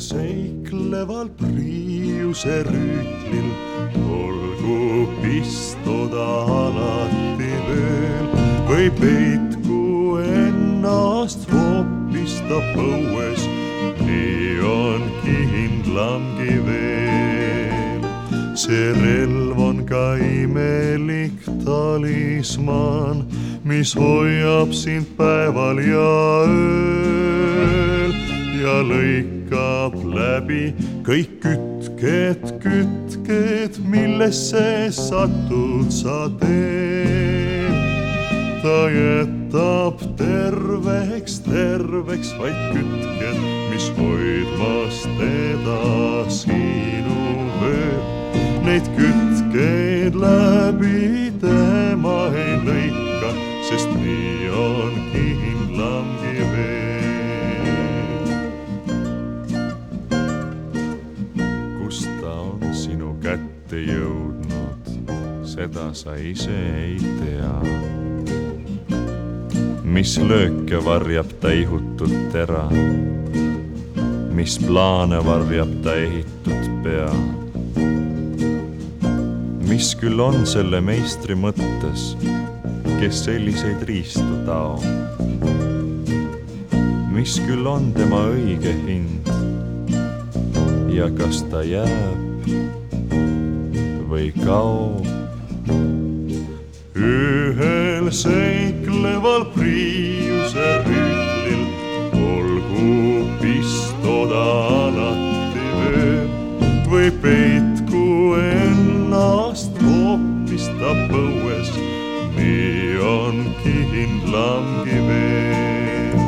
seikleval Priiuse rüütlil. Olgu pistoda alati veel või peitku ennast hoopis ta põues, nii on kindlamgi veel. see relv on ka imelik talismaan, mis hoiab sind päeval ja ööl lõikab läbi kõik kütked, kütked, millesse satud sa teed. ta jätab terveks, terveks vaid kütked, mis hoidmas teda sinu ööl. Neid kütkeid läbi tema ei lõika, sest nii on kätte jõudnud, seda sa ise ei tea. mis lööke varjab ta ihutud tera, mis plaane varjab ta ehitud pea mis küll on selle meistri mõttes, kes selliseid riistu taob? mis küll on tema õige hind ja kas ta jääb või kaob? ühel seikleval Priiuse rüütlil olgu pistoda alati veel või peitku ennast hoopis ta põues, nii on kindlamgi veel.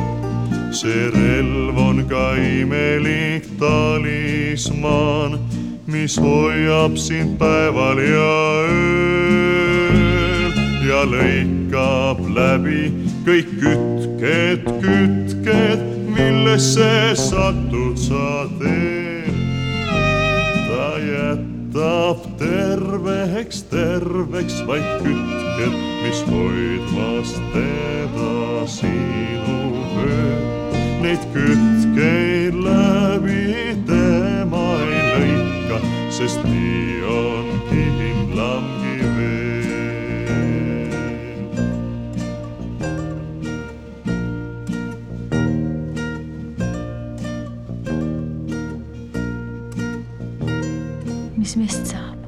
see relv on ka imelik talismaan, mis hoiab sind päeval ja ööl ja lõikab läbi kõik kütked, kütked, millesse satud sa teed ta jätab terveks, terveks vaid kütked, mis hoidmas teda sinu ööl. Neid kütkeid mi missed miejsca